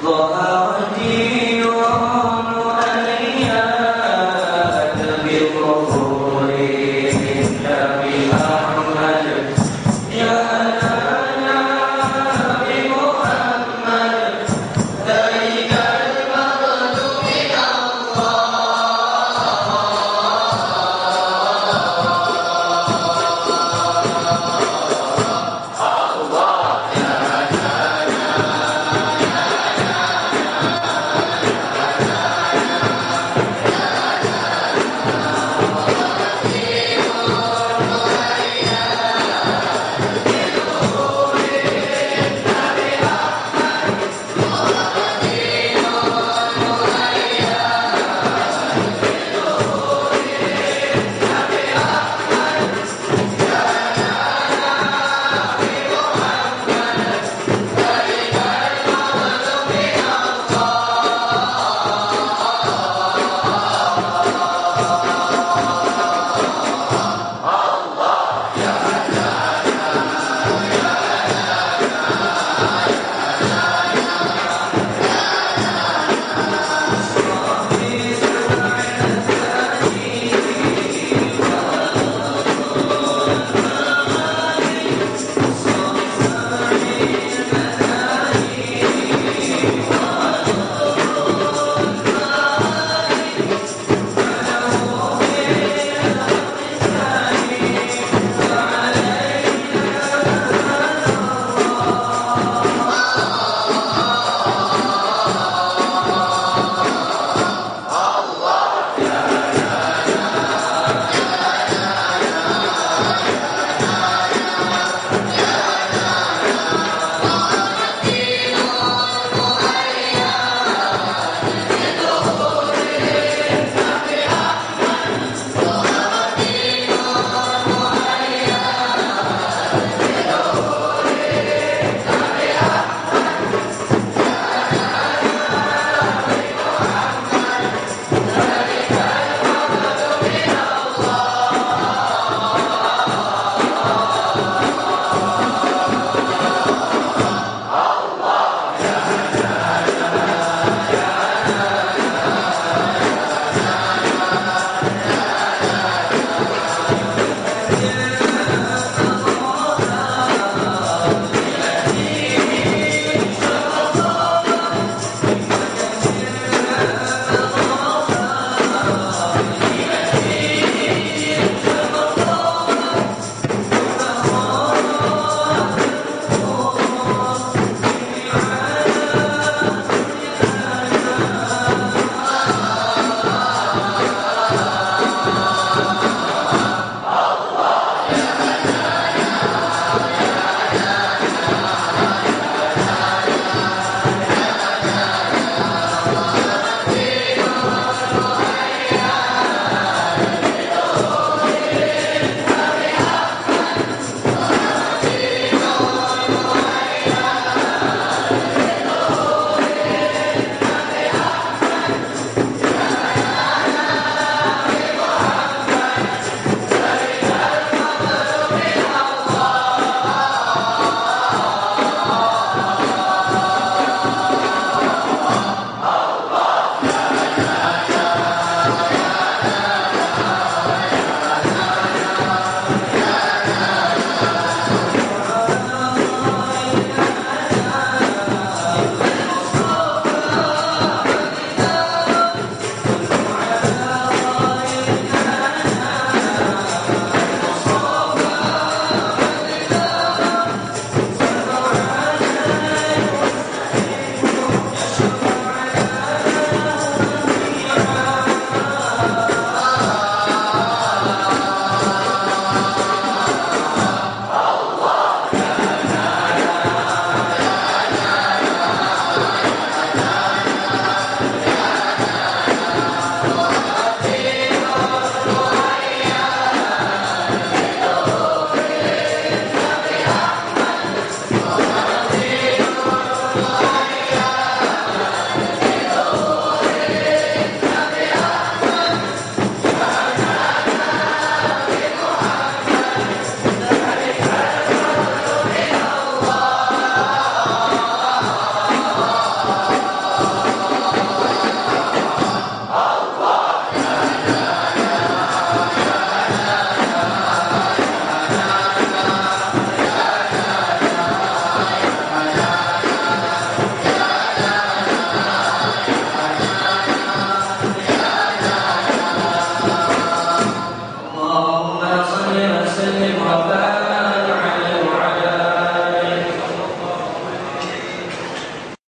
我爱